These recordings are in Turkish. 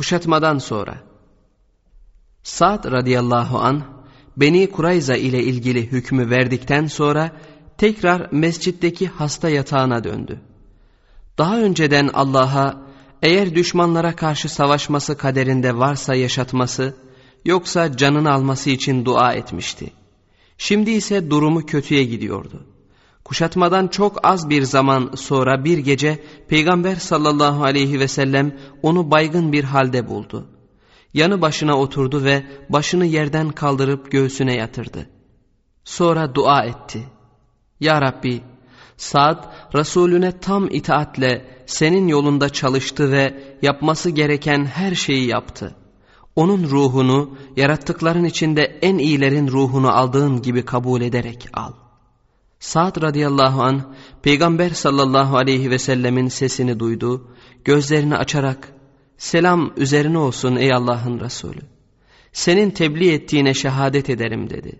Kuşatmadan sonra Sa'd radıyallahu an Beni Kurayza ile ilgili hükmü verdikten sonra tekrar mescitteki hasta yatağına döndü. Daha önceden Allah'a eğer düşmanlara karşı savaşması kaderinde varsa yaşatması yoksa canını alması için dua etmişti. Şimdi ise durumu kötüye gidiyordu. Kuşatmadan çok az bir zaman sonra bir gece Peygamber sallallahu aleyhi ve sellem onu baygın bir halde buldu. Yanı başına oturdu ve başını yerden kaldırıp göğsüne yatırdı. Sonra dua etti. Ya Rabbi, Sad Resulüne tam itaatle senin yolunda çalıştı ve yapması gereken her şeyi yaptı. Onun ruhunu yarattıkların içinde en iyilerin ruhunu aldığın gibi kabul ederek al. Sa'd radıyallahu an Peygamber sallallahu aleyhi ve sellemin sesini duydu, gözlerini açarak selam üzerine olsun ey Allah'ın Resulü. Senin tebliğ ettiğine şehadet ederim dedi.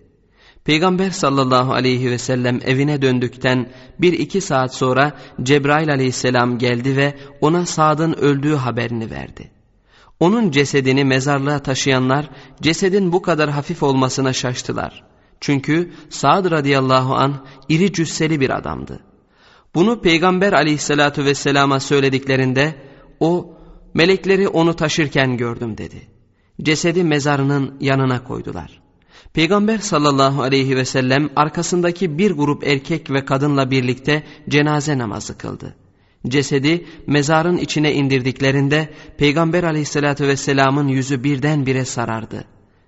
Peygamber sallallahu aleyhi ve sellem evine döndükten bir iki saat sonra Cebrail aleyhisselam geldi ve ona Sa'd'ın öldüğü haberini verdi. Onun cesedini mezarlığa taşıyanlar cesedin bu kadar hafif olmasına şaştılar. Çünkü Sa'd radıyallahu an iri cüsseli bir adamdı. Bunu Peygamber aleyhissalatu vesselama söylediklerinde o melekleri onu taşırken gördüm dedi. Cesedi mezarının yanına koydular. Peygamber sallallahu aleyhi ve sellem arkasındaki bir grup erkek ve kadınla birlikte cenaze namazı kıldı. Cesedi mezarın içine indirdiklerinde Peygamber aleyhissalatü vesselamın yüzü birdenbire sarardı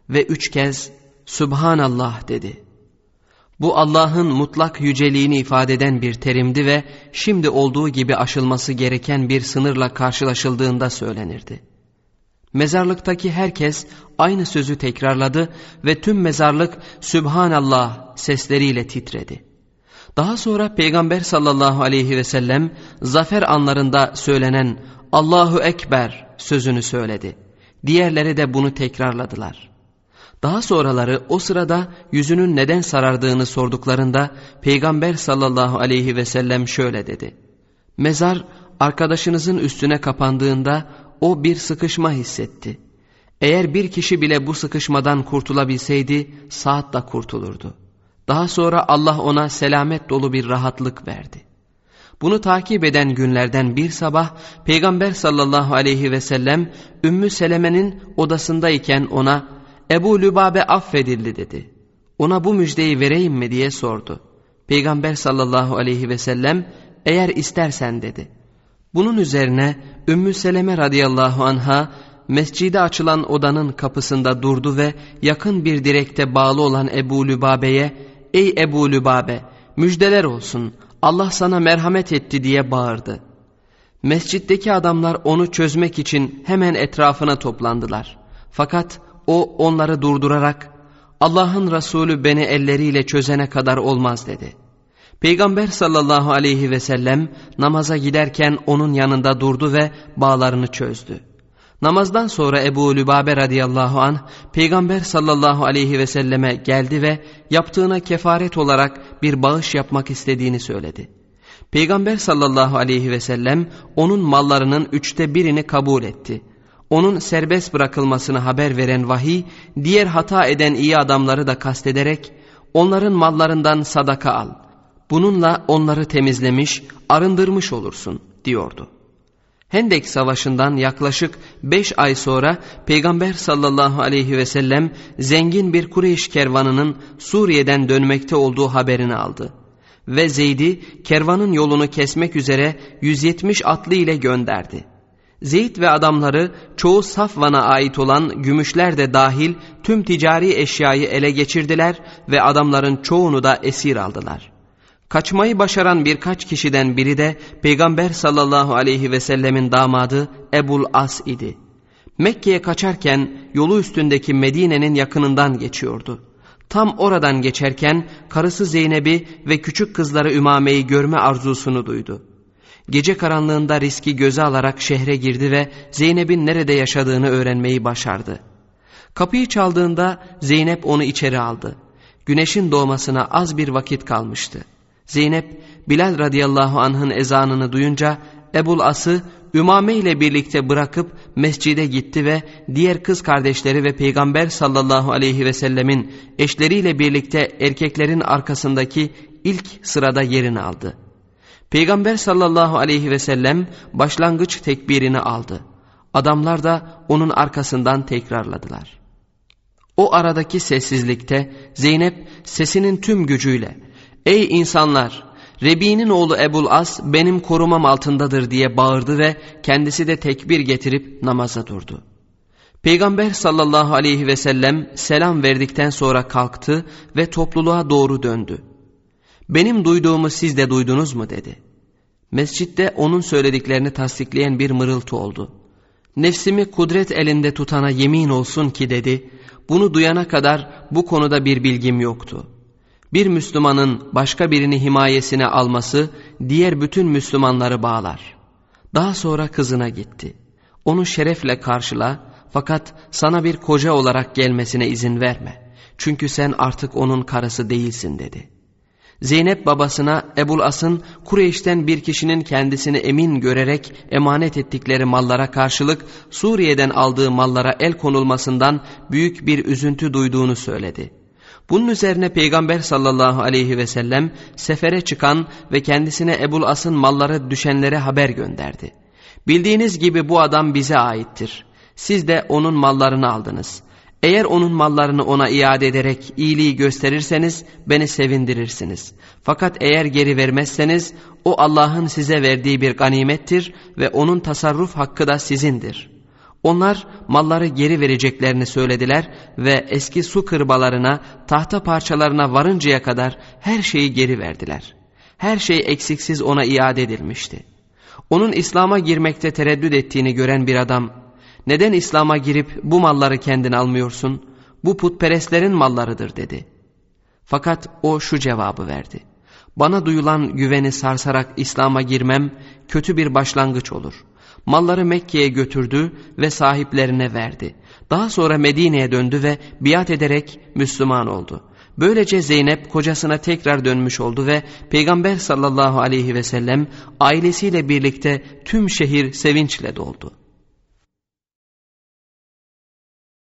ve üç kez Subhanallah dedi. Bu Allah'ın mutlak yüceliğini ifade eden bir terimdi ve şimdi olduğu gibi aşılması gereken bir sınırla karşılaşıldığında söylenirdi. Mezarlıktaki herkes aynı sözü tekrarladı ve tüm mezarlık Sübhanallah sesleriyle titredi. Daha sonra Peygamber sallallahu aleyhi ve sellem zafer anlarında söylenen Allahu Ekber sözünü söyledi. Diğerleri de bunu tekrarladılar. Daha sonraları o sırada yüzünün neden sarardığını sorduklarında Peygamber sallallahu aleyhi ve sellem şöyle dedi. Mezar arkadaşınızın üstüne kapandığında o bir sıkışma hissetti. Eğer bir kişi bile bu sıkışmadan kurtulabilseydi saat da kurtulurdu. Daha sonra Allah ona selamet dolu bir rahatlık verdi. Bunu takip eden günlerden bir sabah Peygamber sallallahu aleyhi ve sellem Ümmü Seleme'nin odasındayken ona Ebu Lübabe affedildi dedi. Ona bu müjdeyi vereyim mi diye sordu. Peygamber sallallahu aleyhi ve sellem eğer istersen dedi. Bunun üzerine Ümmü Seleme radıyallahu anha mescide açılan odanın kapısında durdu ve yakın bir direkte bağlı olan Ebu Lübabe'ye ''Ey Ebu Lübabe müjdeler olsun Allah sana merhamet etti'' diye bağırdı. Mescitteki adamlar onu çözmek için hemen etrafına toplandılar. Fakat o onları durdurarak Allah'ın Resulü beni elleriyle çözene kadar olmaz dedi. Peygamber sallallahu aleyhi ve sellem namaza giderken onun yanında durdu ve bağlarını çözdü. Namazdan sonra Ebu Lübabe radıyallahu an Peygamber sallallahu aleyhi ve selleme geldi ve yaptığına kefaret olarak bir bağış yapmak istediğini söyledi. Peygamber sallallahu aleyhi ve sellem onun mallarının üçte birini kabul etti. Onun serbest bırakılmasını haber veren vahiy diğer hata eden iyi adamları da kastederek onların mallarından sadaka al. Bununla onları temizlemiş, arındırmış olursun diyordu. Hendek Savaşı'ndan yaklaşık beş ay sonra Peygamber sallallahu aleyhi ve sellem zengin bir Kureyş kervanının Suriye'den dönmekte olduğu haberini aldı. Ve Zeyd'i kervanın yolunu kesmek üzere 170 atlı ile gönderdi. Zeyd ve adamları çoğu Safvan'a ait olan gümüşler de dahil tüm ticari eşyayı ele geçirdiler ve adamların çoğunu da esir aldılar. Kaçmayı başaran birkaç kişiden biri de Peygamber sallallahu aleyhi ve sellemin damadı Ebul As idi. Mekke'ye kaçarken yolu üstündeki Medine'nin yakınından geçiyordu. Tam oradan geçerken karısı Zeynep'i ve küçük kızları Ümame'yi görme arzusunu duydu. Gece karanlığında riski göze alarak şehre girdi ve Zeynep'in nerede yaşadığını öğrenmeyi başardı. Kapıyı çaldığında Zeynep onu içeri aldı. Güneşin doğmasına az bir vakit kalmıştı. Zeynep Bilal radıyallahu anh'ın ezanını duyunca Ebul As'ı Ümame ile birlikte bırakıp mescide gitti ve diğer kız kardeşleri ve Peygamber sallallahu aleyhi ve sellemin eşleriyle birlikte erkeklerin arkasındaki ilk sırada yerini aldı. Peygamber sallallahu aleyhi ve sellem başlangıç tekbirini aldı. Adamlar da onun arkasından tekrarladılar. O aradaki sessizlikte Zeynep sesinin tüm gücüyle ''Ey insanlar! Rebi'nin oğlu Ebul As benim korumam altındadır.'' diye bağırdı ve kendisi de tekbir getirip namaza durdu. Peygamber sallallahu aleyhi ve sellem selam verdikten sonra kalktı ve topluluğa doğru döndü. ''Benim duyduğumu siz de duydunuz mu?'' dedi. Mescitte onun söylediklerini tasdikleyen bir mırıltı oldu. Nefsimi kudret elinde tutana yemin olsun ki dedi, bunu duyana kadar bu konuda bir bilgim yoktu. Bir Müslümanın başka birini himayesine alması diğer bütün Müslümanları bağlar. Daha sonra kızına gitti. Onu şerefle karşıla fakat sana bir koca olarak gelmesine izin verme. Çünkü sen artık onun karısı değilsin dedi. Zeynep babasına Ebul As'ın Kureyş'ten bir kişinin kendisini emin görerek emanet ettikleri mallara karşılık Suriye'den aldığı mallara el konulmasından büyük bir üzüntü duyduğunu söyledi. Bunun üzerine Peygamber sallallahu aleyhi ve sellem sefere çıkan ve kendisine Ebul As'ın malları düşenlere haber gönderdi. Bildiğiniz gibi bu adam bize aittir. Siz de onun mallarını aldınız. Eğer onun mallarını ona iade ederek iyiliği gösterirseniz beni sevindirirsiniz. Fakat eğer geri vermezseniz o Allah'ın size verdiği bir ganimettir ve onun tasarruf hakkı da sizindir. Onlar malları geri vereceklerini söylediler ve eski su kırbalarına, tahta parçalarına varıncaya kadar her şeyi geri verdiler. Her şey eksiksiz ona iade edilmişti. Onun İslam'a girmekte tereddüt ettiğini gören bir adam neden İslam'a girip bu malları kendin almıyorsun? Bu putperestlerin mallarıdır dedi. Fakat o şu cevabı verdi. Bana duyulan güveni sarsarak İslam'a girmem kötü bir başlangıç olur. Malları Mekke'ye götürdü ve sahiplerine verdi. Daha sonra Medine'ye döndü ve biat ederek Müslüman oldu. Böylece Zeynep kocasına tekrar dönmüş oldu ve Peygamber sallallahu aleyhi ve sellem ailesiyle birlikte tüm şehir sevinçle doldu.